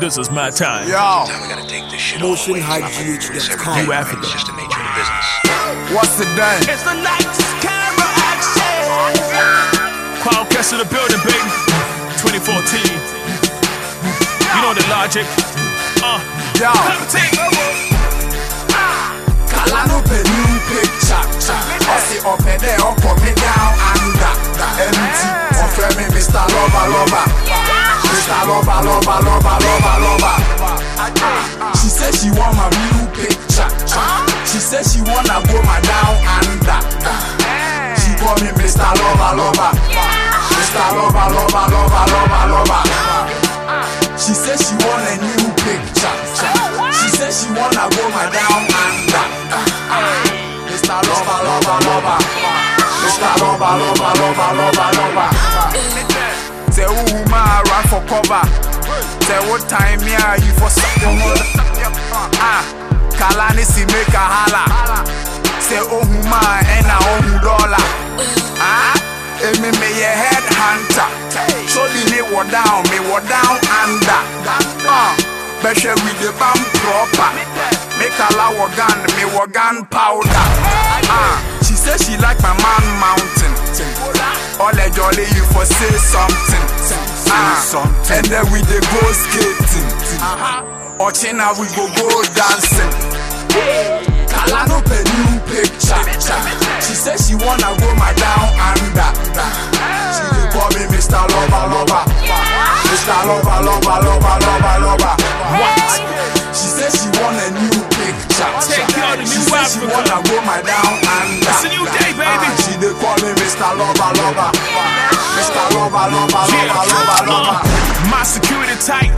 This is my time. Yo. Time we gotta take this shit MotionHyGH.com. You Africa. It's just the nature of the business. What's the day? It's the night's camera action. Cloud Cast in the building, baby. 2014. You know the logic. Uh. Yo. 17. Lover Lover Lover Lover. She said she want my new picture. She said she wanna go my down under. She call me Mr. Lover Lover. Mr. Lover Lover Lover Lover Lover. She said she want a new picture. She said she wanna go my down under. Mr. Lover, lover, lover. Mr. Lover, lover, lover, lover, lover. Say who woman run for cover. Say what time me are you for something? Ah, Kalani si make a holla. Say oh woman and a oh dollar. Ah, emi me ye head hunter. The me wa down, me wa down under. Ah, Beshe with the bam proper. Make a la wa gun, me wa gun powder. Ah, she say she like my man mountain. All a jolly you for say something. Ah, and then we dey go skating. Ochina we go go dancing. Kala no pe new picture. She say she wanna go my down under. She dey call me Mr. Lover Lover. Mr. Lover Lover Lover Lover Lover. What? She say she want a new picture. Take y'all to She New say she wanna go my down under. It's a new day, baby. Ah, she dey call me Mr. Lover Lover. My security tight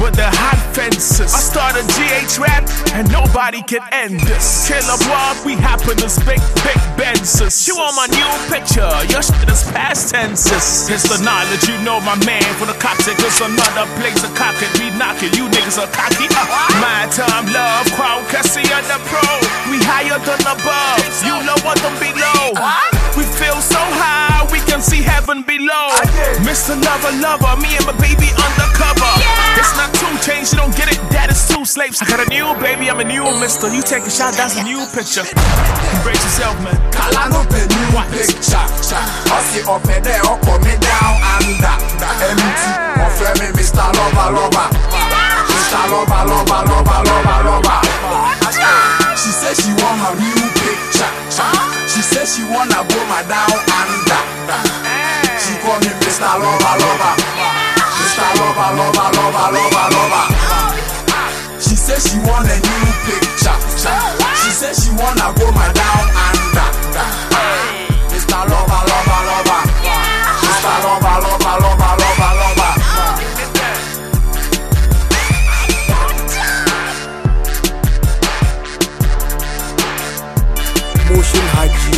with the hot fences. I started GH rap and nobody can end this. Killer Bob, we happen as big, big Benzes. You on my new picture? Your shit is past tenses. It's the knowledge, you know my man from the cocktail. Cause another place a cock it, we knock it. You niggas are cocky. Uh, my time, love, crowd, Cassie, and the pro. We higher than above. You know Mr. Lover, lover, me and my baby undercover. It's not two chains, you don't get it. That is two slaves. I got a new baby, I'm a new mister. You take a shot, that's a new picture. Embrace yourself, man. Kala no pe new picture. Ọsì ọ̀pẹ dẹ̀ ọkọ̀ mi down under. Empty, ọ̀fẹ́ mi Mr. Lover Lover. Mr. Lover Lover Lover Lover Lover. She say she want my new picture. She say she wanna go my down under. Esta loba, loba. Esta loba, loba, loba, loba, loba. She says she want a new picture. She says she wanna go my down under. Esta loba, loba, loba. Esta loba, loba, loba, loba, loba. Motion hygiene.